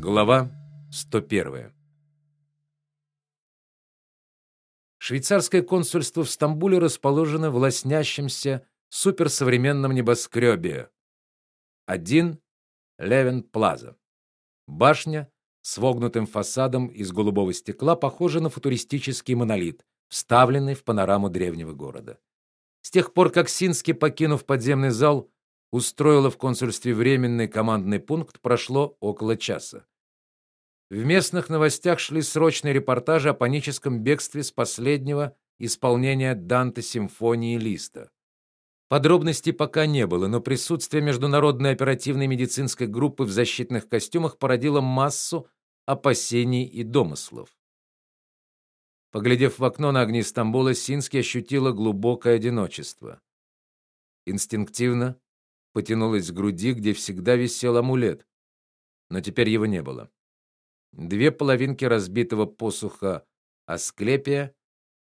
Глава 101. Швейцарское консульство в Стамбуле расположено в лоснящемся суперсовременном небоскребе. Один Левен Плаза. Башня с вогнутым фасадом из голубого стекла похожа на футуристический монолит, вставленный в панораму древнего города. С тех пор, как Сински, покинув подземный зал, устроила в консульстве временный командный пункт, прошло около часа. В местных новостях шли срочные репортажи о паническом бегстве с последнего исполнения Данте симфонии Листа. Подробностей пока не было, но присутствие международной оперативной медицинской группы в защитных костюмах породило массу опасений и домыслов. Поглядев в окно на огни Стамбула, Синский ощутила глубокое одиночество. Инстинктивно потянулась к груди, где всегда висел амулет, но теперь его не было. Две половинки разбитого посуха Асклепия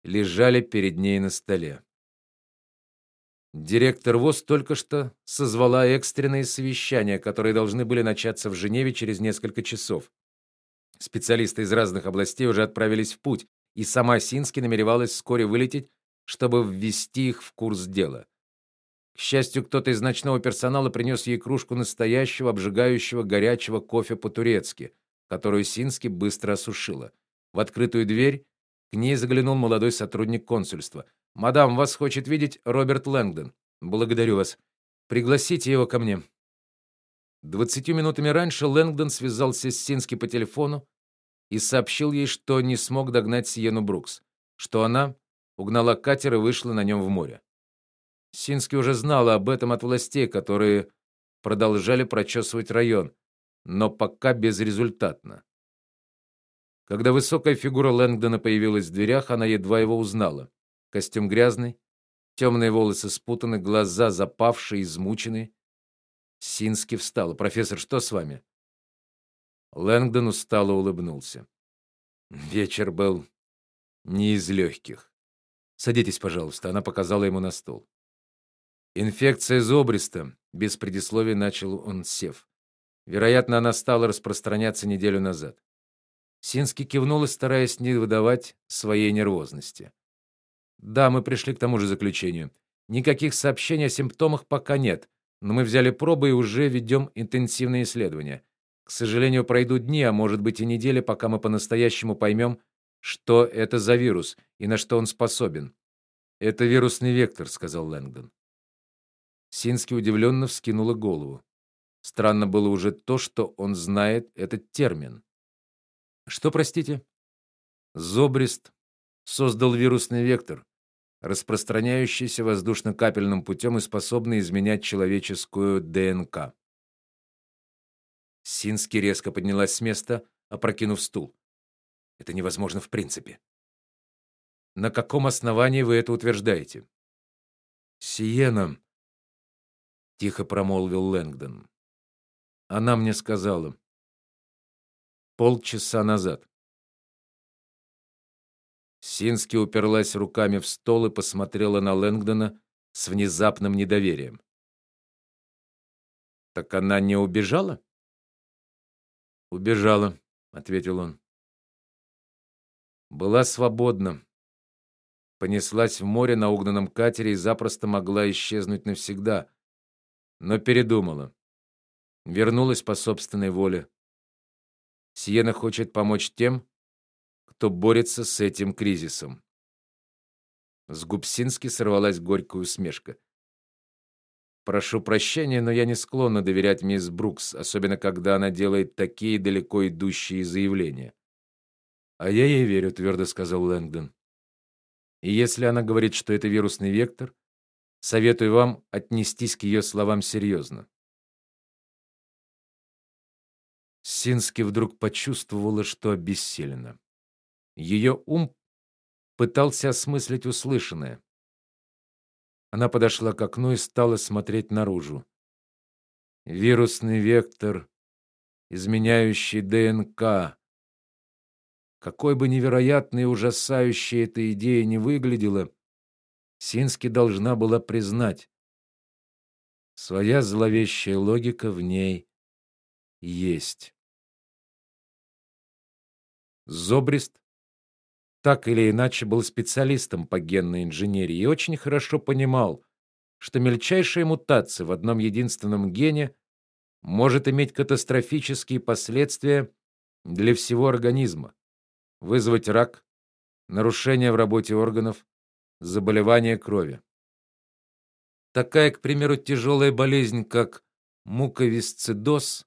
лежали перед ней на столе. Директор ВОЗ только что созвала экстренные совещания, которые должны были начаться в Женеве через несколько часов. Специалисты из разных областей уже отправились в путь, и сама Сински намеревалась вскоре вылететь, чтобы ввести их в курс дела. К счастью, кто-то из ночного персонала принес ей кружку настоящего обжигающего горячего кофе по-турецки, которую Сински быстро осушила. В открытую дверь к ней заглянул молодой сотрудник консульства. "Мадам, вас хочет видеть Роберт Лэнгдон. Благодарю вас. Пригласите его ко мне". Двадцатью минутами раньше Лэнгдон связался с Сински по телефону и сообщил ей, что не смог догнать Сиену Брукс, что она угнала катер и вышла на нем в море. Синский уже знала об этом от властей, которые продолжали прочесывать район, но пока безрезультатно. Когда высокая фигура Лэнгдона появилась в дверях, она едва его узнала. Костюм грязный, темные волосы спутаны, глаза запавшие, измученные. Синский встал. "Профессор, что с вами?" Лэнгдон устало улыбнулся. Вечер был не из легких. Садитесь, пожалуйста, она показала ему на стол. Инфекция зобриста, без предисловий начал он, сев. Вероятно, она стала распространяться неделю назад. Синский кивнул, стараясь не выдавать своей нервозности. Да, мы пришли к тому же заключению. Никаких сообщений о симптомах пока нет, но мы взяли пробы и уже ведем интенсивные исследования. К сожалению, пройдут дни, а может быть и недели, пока мы по-настоящему поймем, что это за вирус и на что он способен. Это вирусный вектор, сказал Лэнгдон. Синский удивленно вскинула голову. Странно было уже то, что он знает этот термин. Что, простите? Зобрист создал вирусный вектор, распространяющийся воздушно-капельным путем и способный изменять человеческую ДНК. Синский резко поднялась с места, опрокинув стул. Это невозможно в принципе. На каком основании вы это утверждаете? Сиена тихо промолвил Лэнгдон. Она мне сказала полчаса назад. Сински уперлась руками в стол и посмотрела на Лэнгдона с внезапным недоверием. Так она не убежала? Убежала, ответил он. Была свободна. Понеслась в море на угнанном катере и запросто могла исчезнуть навсегда но передумала. Вернулась по собственной воле. Сиена хочет помочь тем, кто борется с этим кризисом. С Губсински сорвалась горькая усмешка. Прошу прощения, но я не склонна доверять мисс Брукс, особенно когда она делает такие далеко идущие заявления. А я ей верю, твердо сказал Лэнгдон. И если она говорит, что это вирусный вектор, Советую вам отнестись к ее словам серьезно. Сински вдруг почувствовала, что обессилена. Ее ум пытался осмыслить услышанное. Она подошла к окну и стала смотреть наружу. Вирусный вектор, изменяющий ДНК. Какой бы невероятной и ужасающей эта идея не выглядела, Сински должна была признать, своя зловещая логика в ней есть. Зобрист так или иначе был специалистом по генной инженерии и очень хорошо понимал, что мельчайшая мутация в одном единственном гене может иметь катастрофические последствия для всего организма, вызвать рак, нарушения в работе органов, заболевания крови. Такая, к примеру, тяжелая болезнь, как муковисцидоз,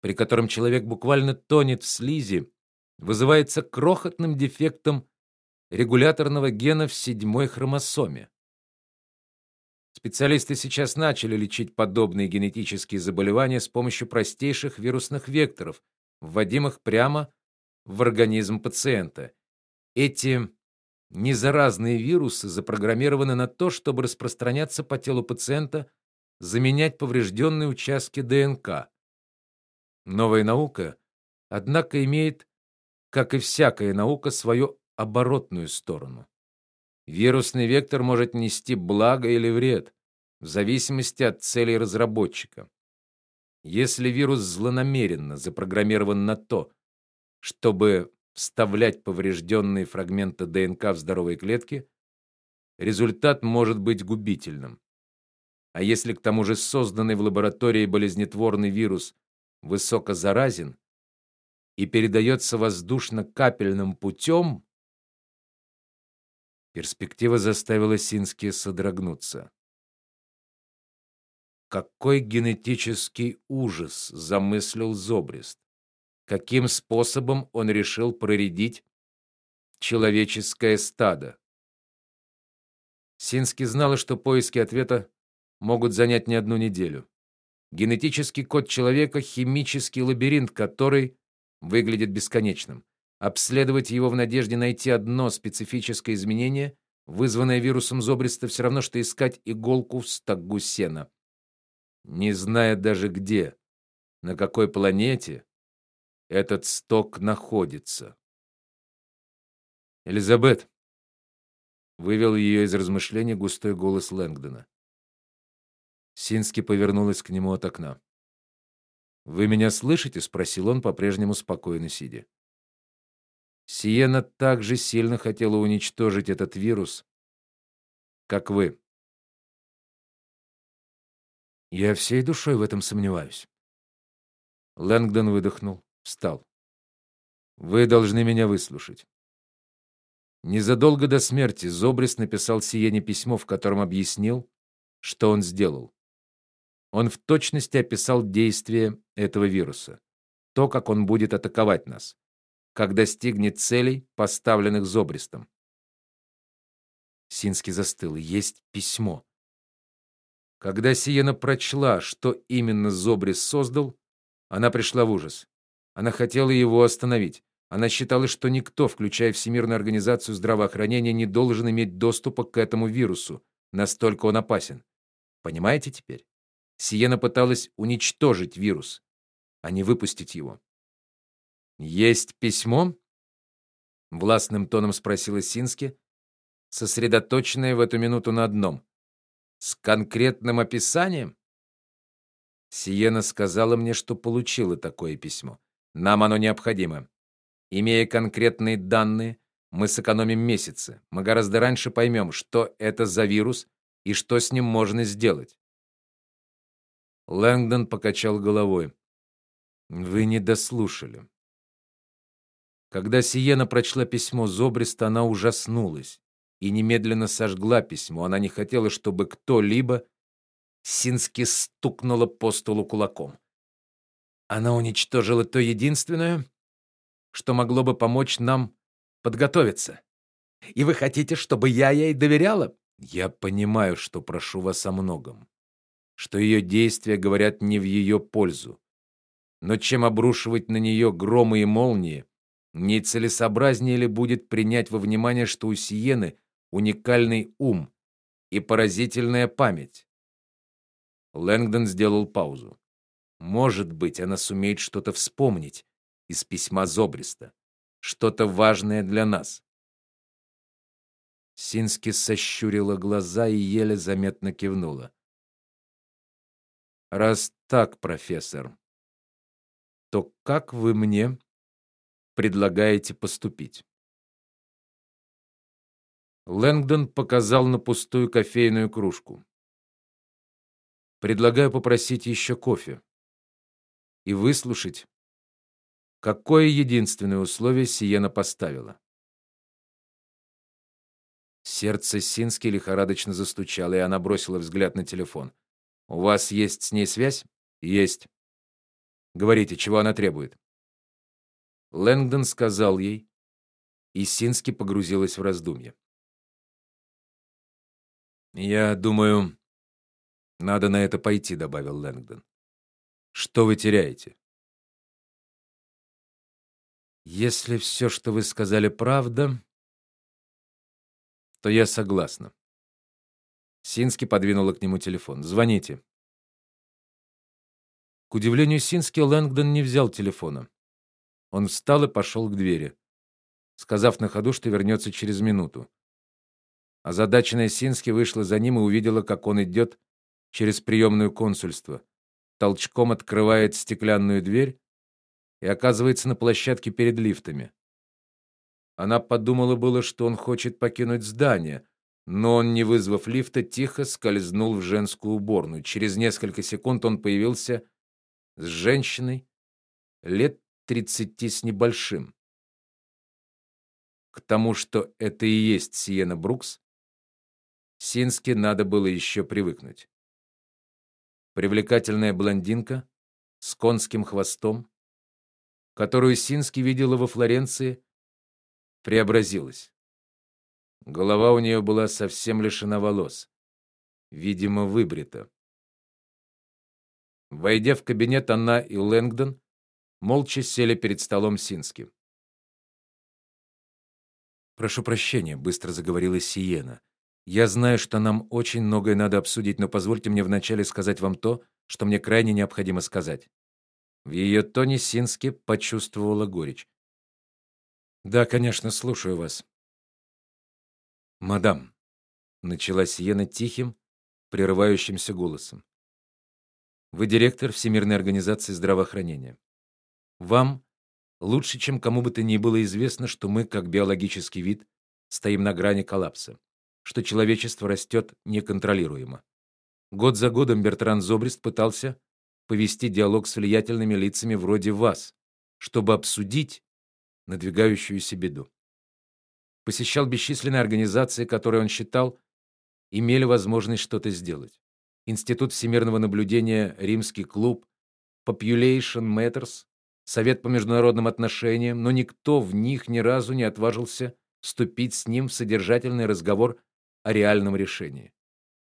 при котором человек буквально тонет в слизи, вызывается крохотным дефектом регуляторного гена в седьмой хромосоме. Специалисты сейчас начали лечить подобные генетические заболевания с помощью простейших вирусных векторов, вводимых прямо в организм пациента. Эти незаразные вирусы запрограммированы на то, чтобы распространяться по телу пациента, заменять поврежденные участки ДНК. Новая наука, однако, имеет, как и всякая наука, свою оборотную сторону. Вирусный вектор может нести благо или вред в зависимости от целей разработчика. Если вирус злонамеренно запрограммирован на то, чтобы вставлять поврежденные фрагменты ДНК в здоровые клетки, результат может быть губительным. А если к тому же созданный в лаборатории болезнетворный вирус высоко заразен и передается воздушно-капельным путем, перспектива заставила Сински содрогнуться. Какой генетический ужас замыслил Зобрист? Каким способом он решил проредить человеческое стадо. Сински знала, что поиски ответа могут занять не одну неделю. Генетический код человека химический лабиринт, который выглядит бесконечным. Обследовать его в надежде найти одно специфическое изменение, вызванное вирусом зобриста, все равно что искать иголку в стогу сена. Не зная даже где, на какой планете этот сток находится. Элизабет вывел ее из размышлений густой голос Лэнгдона. Сински повернулась к нему от окна. Вы меня слышите? спросил он, по-прежнему спокойно сидя. Сиена также сильно хотела уничтожить этот вирус, как вы. Я всей душой в этом сомневаюсь. Лэнгдон выдохнул встал. Вы должны меня выслушать. Незадолго до смерти Зобрис написал Сиене письмо, в котором объяснил, что он сделал. Он в точности описал действие этого вируса, то, как он будет атаковать нас, как достигнет целей, поставленных Зобристом. Синский застыл. Есть письмо. Когда Сиена прочла, что именно Зобрис создал, она пришла в ужас. Она хотела его остановить. Она считала, что никто, включая Всемирную организацию здравоохранения, не должен иметь доступа к этому вирусу, настолько он опасен. Понимаете теперь? Сиена пыталась уничтожить вирус, а не выпустить его. Есть письмо? властным тоном спросила Сински, сосредоточенная в эту минуту на одном с конкретным описанием. Сиена сказала мне, что получила такое письмо. Нам оно необходимо. Имея конкретные данные, мы сэкономим месяцы. Мы гораздо раньше поймем, что это за вирус и что с ним можно сделать. Лэнгдон покачал головой. Вы не дослушали. Когда Сиена прочла письмо Зобриста, она ужаснулась и немедленно сожгла письмо. Она не хотела, чтобы кто-либо Сински стукнула по столу кулаком. Она уничтожила то единственное, что могло бы помочь нам подготовиться. И вы хотите, чтобы я ей доверяла? Я понимаю, что прошу вас о многом, что ее действия говорят не в ее пользу. Но чем обрушивать на нее громы и молнии, не целесообразнее ли будет принять во внимание, что у Сиены уникальный ум и поразительная память? Лэнгдон сделал паузу. Может быть, она сумеет что-то вспомнить из письма Зобриста, что-то важное для нас. Сински сощурила глаза и еле заметно кивнула. Раз так, профессор, то как вы мне предлагаете поступить? Лэнгдон показал на пустую кофейную кружку. Предлагаю попросить еще кофе и выслушать, какое единственное условие Сиена поставила. Сердце Сински лихорадочно застучало, и она бросила взгляд на телефон. У вас есть с ней связь? Есть. Говорите, чего она требует? Лэнгдон сказал ей, и Сински погрузилась в раздумья. Я думаю, надо на это пойти, добавил Лэнгдон. Что вы теряете? Если все, что вы сказали, правда, то я согласна. Сински подвинула к нему телефон. Звоните. К удивлению Сински, Лэнгдон не взял телефона. Он встал и пошел к двери, сказав на ходу, что вернется через минуту. Озадаченная Сински вышла за ним и увидела, как он идет через приемную консульство, толчком открывает стеклянную дверь и оказывается на площадке перед лифтами. Она подумала было, что он хочет покинуть здание, но он, не вызвав лифта, тихо скользнул в женскую уборную. Через несколько секунд он появился с женщиной лет тридцати с небольшим. К тому, что это и есть Сиена Брукс, Сински надо было еще привыкнуть. Привлекательная блондинка с конским хвостом, которую Сински видела во Флоренции, преобразилась. Голова у нее была совсем лишена волос, видимо, выбрита. Войдя в кабинет, она и Лэнгдон молча сели перед столом Сински. Прошу прощения, быстро заговорила Сиена. Я знаю, что нам очень многое надо обсудить, но позвольте мне вначале сказать вам то, что мне крайне необходимо сказать. В ее тоне Сински почувствовала горечь. Да, конечно, слушаю вас. Мадам, начала Сиена тихим, прерывающимся голосом. Вы директор Всемирной организации здравоохранения. Вам лучше, чем кому бы то ни было известно, что мы, как биологический вид, стоим на грани коллапса что человечество растет неконтролируемо. Год за годом Бертран Зобрист пытался повести диалог с влиятельными лицами вроде вас, чтобы обсудить надвигающуюся беду. Посещал бесчисленные организации, которые он считал имели возможность что-то сделать. Институт всемирного наблюдения, Римский клуб, Population Matters, Совет по международным отношениям, но никто в них ни разу не отважился вступить с ним в содержательный разговор о реальном решении.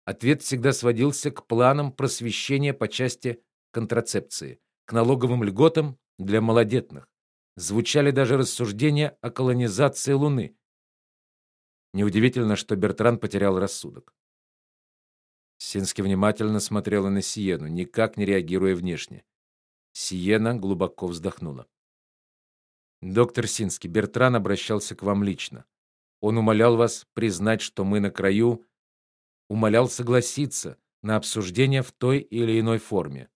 Ответ всегда сводился к планам просвещения по части контрацепции, к налоговым льготам для малодетных. Звучали даже рассуждения о колонизации Луны. Неудивительно, что Бертран потерял рассудок. Сински внимательно смотрела на Сиену, никак не реагируя внешне. Сиена глубоко вздохнула. Доктор Сински, Бертран обращался к вам лично. Он умолял вас признать, что мы на краю, умолял согласиться на обсуждение в той или иной форме.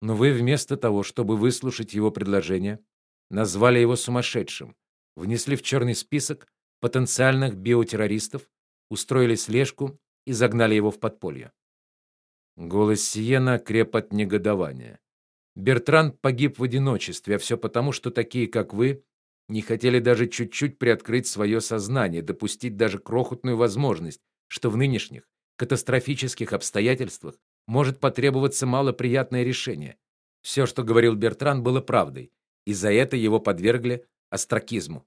Но вы вместо того, чтобы выслушать его предложение, назвали его сумасшедшим, внесли в черный список потенциальных биотеррористов, устроили слежку и загнали его в подполье. Голос Сиена креп от негодования. Бертран погиб в одиночестве, а все потому, что такие, как вы, не хотели даже чуть-чуть приоткрыть свое сознание, допустить даже крохотную возможность, что в нынешних катастрофических обстоятельствах может потребоваться малоприятное решение. Все, что говорил Бертран, было правдой, и за это его подвергли остракизму.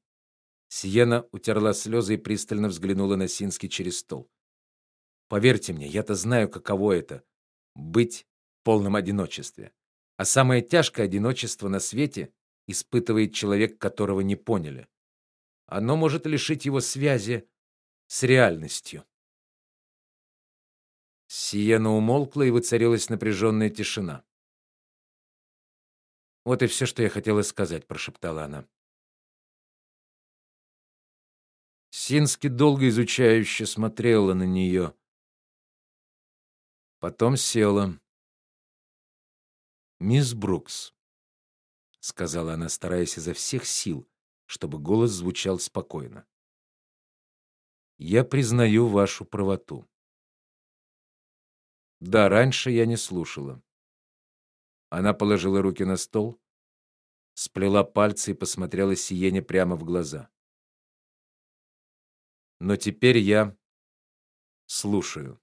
Сиена утерла слезы и пристально взглянула на Сински через стол. Поверьте мне, я-то знаю, каково это быть в полном одиночестве. А самое тяжкое одиночество на свете испытывает человек, которого не поняли. Оно может лишить его связи с реальностью. Сиена умолкла и воцарилась напряженная тишина. Вот и все, что я хотела сказать, прошептала она. Сински долго изучающе смотрела на нее. Потом села. Мисс Брукс, сказала она, стараясь изо всех сил, чтобы голос звучал спокойно. Я признаю вашу правоту. Да, раньше я не слушала. Она положила руки на стол, сплела пальцы и посмотрела Сиене прямо в глаза. Но теперь я слушаю.